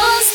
Dios.